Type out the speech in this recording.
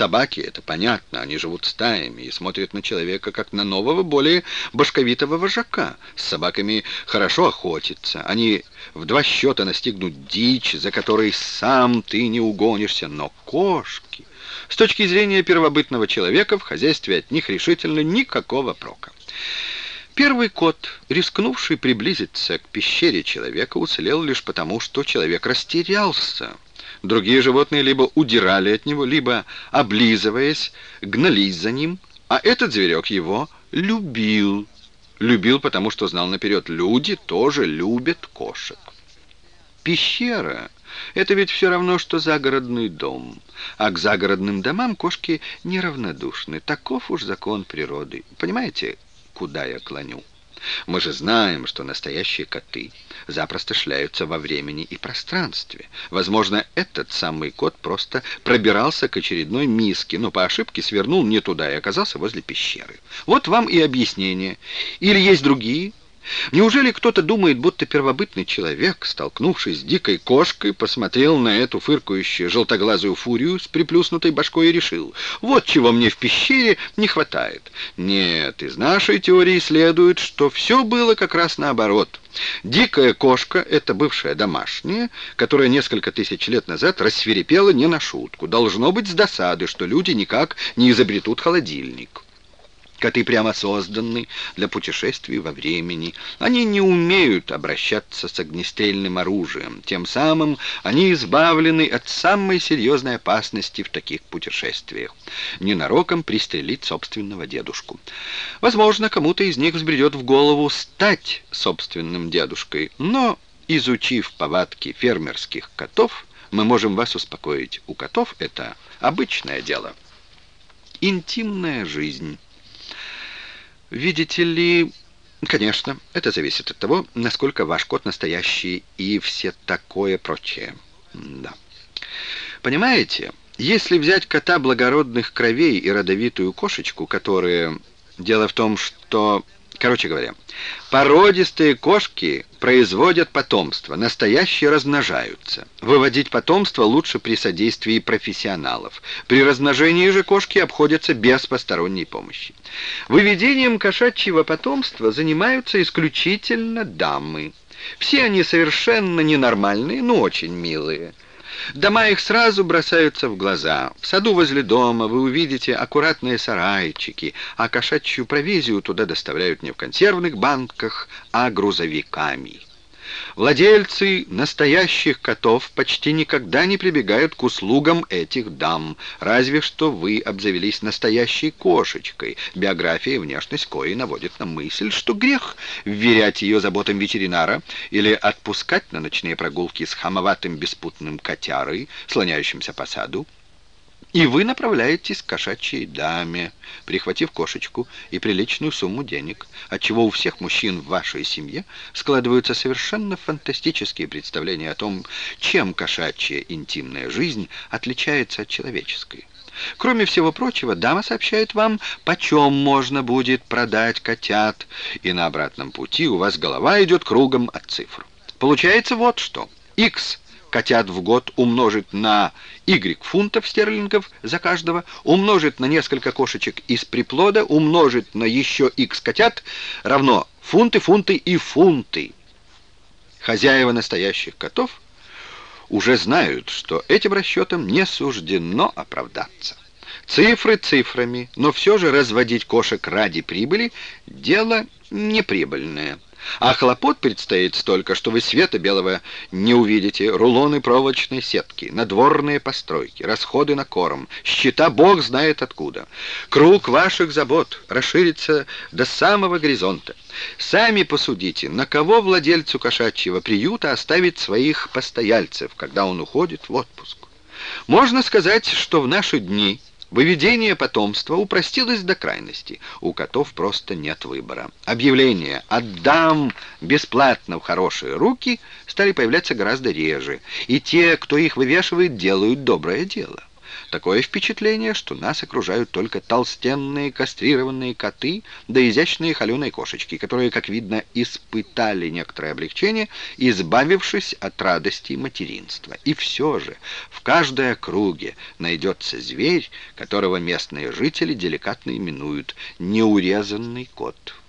Собаки, это понятно, они живут стаями и смотрят на человека, как на нового, более башковитого вожака. С собаками хорошо охотиться, они в два счета настигнут дичь, за которой сам ты не угонишься, но кошки... С точки зрения первобытного человека в хозяйстве от них решительно никакого прока. Первый кот, рискнувший приблизиться к пещере человека, уцелел лишь потому, что человек растерялся. Другие животные либо удирали от него, либо, облизываясь, гнались за ним, а этот зверек его любил. Любил, потому что знал наперед, люди тоже любят кошек. Пещера — это ведь все равно, что загородный дом. А к загородным домам кошки неравнодушны. Таков уж закон природы. Понимаете, куда я клоню? Мы же знаем, что настоящие коты запросто шляются во времени и пространстве. Возможно, этот самый кот просто пробирался к очередной миске, но по ошибке свернул не туда и оказался возле пещеры. Вот вам и объяснение. Или есть другие? Неужели кто-то думает, будто первобытный человек, столкнувшись с дикой кошкой, посмотрел на эту фыркающую желтоглазую фурию с приплюснутой башкой и решил, вот чего мне в пещере не хватает? Нет, из нашей теории следует, что все было как раз наоборот. Дикая кошка — это бывшая домашняя, которая несколько тысяч лет назад рассверепела не на шутку. Должно быть с досады, что люди никак не изобретут холодильник. Коты прямо созданы для путешествий во времени. Они не умеют обращаться с огнестрельным оружием. Тем самым они избавлены от самой серьезной опасности в таких путешествиях. Ненароком пристрелить собственного дедушку. Возможно, кому-то из них взбредет в голову стать собственным дедушкой, но, изучив повадки фермерских котов, мы можем вас успокоить. У котов это обычное дело. Интимная жизнь. Видите ли... Конечно, это зависит от того, насколько ваш кот настоящий и все такое прочее. Да. Понимаете, если взять кота благородных кровей и родовитую кошечку, которые... Дело в том, что Короче говоря, породистые кошки производят потомство, настоящие размножаются. Выводить потомство лучше при содействии профессионалов. При размножении же кошки обходятся без посторонней помощи. Выведением кошачьего потомства занимаются исключительно дамы. Все они совершенно ненормальные, но очень милые. Дома их сразу бросаются в глаза. В саду возле дома вы увидите аккуратные сарайчики, а кошачью провизию туда доставляют не в консервных банках, а грузовиками. Владельцы настоящих котов почти никогда не прибегают к услугам этих дам, разве что вы обзавелись настоящей кошечкой. Биография и внешность кои наводит на мысль, что грех вверять ее заботам ветеринара или отпускать на ночные прогулки с хамоватым беспутным котярой, слоняющимся по саду. И вы направляетесь к кошачьей даме, прихватив кошечку и приличную сумму денег, отчего у всех мужчин в вашей семье складываются совершенно фантастические представления о том, чем кошачья интимная жизнь отличается от человеческой. Кроме всего прочего, дама сообщает вам, почем можно будет продать котят, и на обратном пути у вас голова идет кругом от цифр. Получается вот что. X котят в год умножить на y фунтов стерлингов за каждого, умножить на несколько кошечек из приплода, умножить на еще x котят, равно фунты, фунты и фунты. Хозяева настоящих котов уже знают, что этим расчетам не суждено оправдаться. Цифры цифрами, но все же разводить кошек ради прибыли – дело неприбыльное. А хлопот предстоит столько, что вы света белого не увидите. Рулоны проволочной сетки, надворные постройки, расходы на корм, счета бог знает откуда. Круг ваших забот расширится до самого горизонта. Сами посудите, на кого владельцу кошачьего приюта оставить своих постояльцев, когда он уходит в отпуск. Можно сказать, что в наши дни Выведение потомства упростилось до крайности. У котов просто нет выбора. Объявления «отдам бесплатно в хорошие руки» стали появляться гораздо реже, и те, кто их вывешивает, делают доброе дело. Такое впечатление, что нас окружают только толстенные кастрированные коты да изящные холеные кошечки, которые, как видно, испытали некоторое облегчение, избавившись от радости материнства. И все же в каждой округе найдется зверь, которого местные жители деликатно именуют «неурезанный кот».